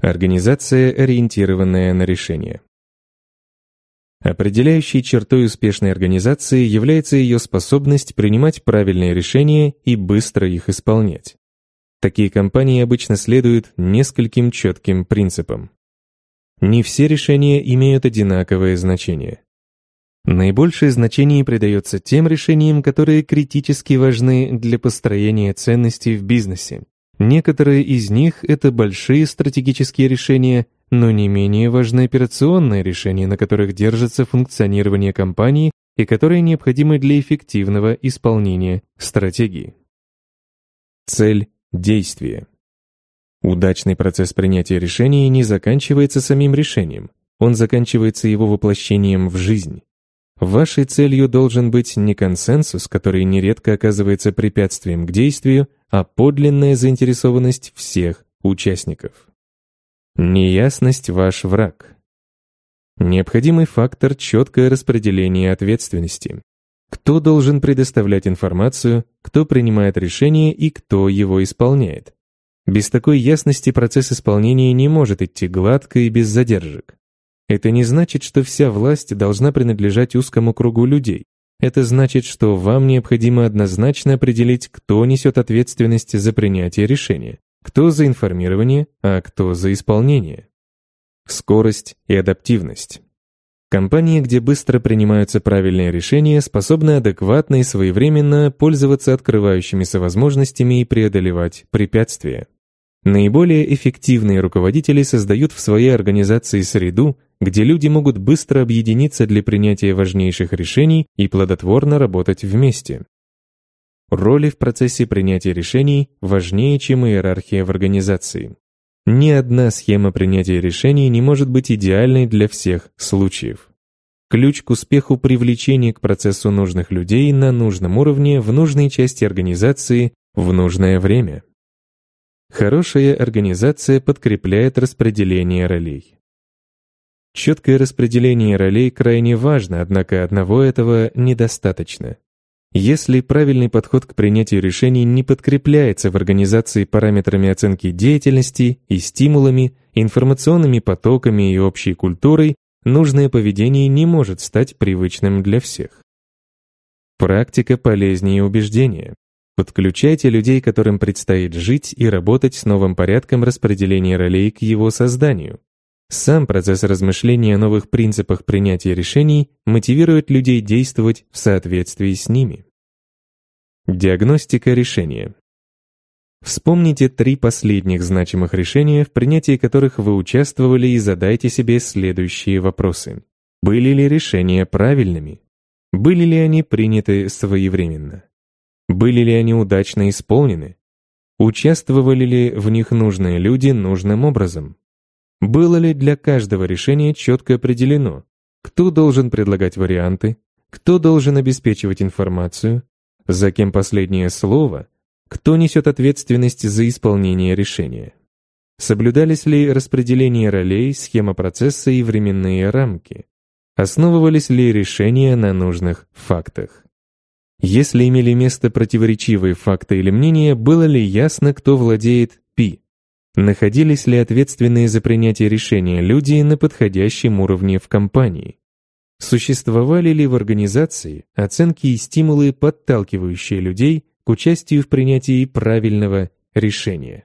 Организация, ориентированная на решение. Определяющей чертой успешной организации является ее способность принимать правильные решения и быстро их исполнять. Такие компании обычно следуют нескольким четким принципам. Не все решения имеют одинаковое значение. Наибольшее значение придается тем решениям, которые критически важны для построения ценностей в бизнесе Некоторые из них — это большие стратегические решения, но не менее важны операционные решения, на которых держится функционирование компании и которые необходимы для эффективного исполнения стратегии. Цель – действия. Удачный процесс принятия решения не заканчивается самим решением, он заканчивается его воплощением в жизнь. Вашей целью должен быть не консенсус, который нередко оказывается препятствием к действию, а подлинная заинтересованность всех участников. Неясность – ваш враг. Необходимый фактор – четкое распределение ответственности. Кто должен предоставлять информацию, кто принимает решение и кто его исполняет. Без такой ясности процесс исполнения не может идти гладко и без задержек. Это не значит, что вся власть должна принадлежать узкому кругу людей. Это значит, что вам необходимо однозначно определить, кто несет ответственность за принятие решения, кто за информирование, а кто за исполнение. Скорость и адаптивность. Компании, где быстро принимаются правильные решения, способны адекватно и своевременно пользоваться открывающимися возможностями и преодолевать препятствия. Наиболее эффективные руководители создают в своей организации среду, где люди могут быстро объединиться для принятия важнейших решений и плодотворно работать вместе. Роли в процессе принятия решений важнее, чем иерархия в организации. Ни одна схема принятия решений не может быть идеальной для всех случаев. Ключ к успеху – привлечение к процессу нужных людей на нужном уровне, в нужной части организации, в нужное время. Хорошая организация подкрепляет распределение ролей. Четкое распределение ролей крайне важно, однако одного этого недостаточно. Если правильный подход к принятию решений не подкрепляется в организации параметрами оценки деятельности и стимулами, информационными потоками и общей культурой, нужное поведение не может стать привычным для всех. Практика полезнее убеждения. Подключайте людей, которым предстоит жить и работать с новым порядком распределения ролей к его созданию. Сам процесс размышления о новых принципах принятия решений мотивирует людей действовать в соответствии с ними. Диагностика решения. Вспомните три последних значимых решения, в принятии которых вы участвовали, и задайте себе следующие вопросы. Были ли решения правильными? Были ли они приняты своевременно? Были ли они удачно исполнены? Участвовали ли в них нужные люди нужным образом? Было ли для каждого решения четко определено, кто должен предлагать варианты, кто должен обеспечивать информацию, за кем последнее слово, кто несет ответственность за исполнение решения. Соблюдались ли распределение ролей, схема процесса и временные рамки? Основывались ли решения на нужных фактах? Если имели место противоречивые факты или мнения, было ли ясно, кто владеет находились ли ответственные за принятие решения люди на подходящем уровне в компании. Существовали ли в организации оценки и стимулы, подталкивающие людей к участию в принятии правильного решения.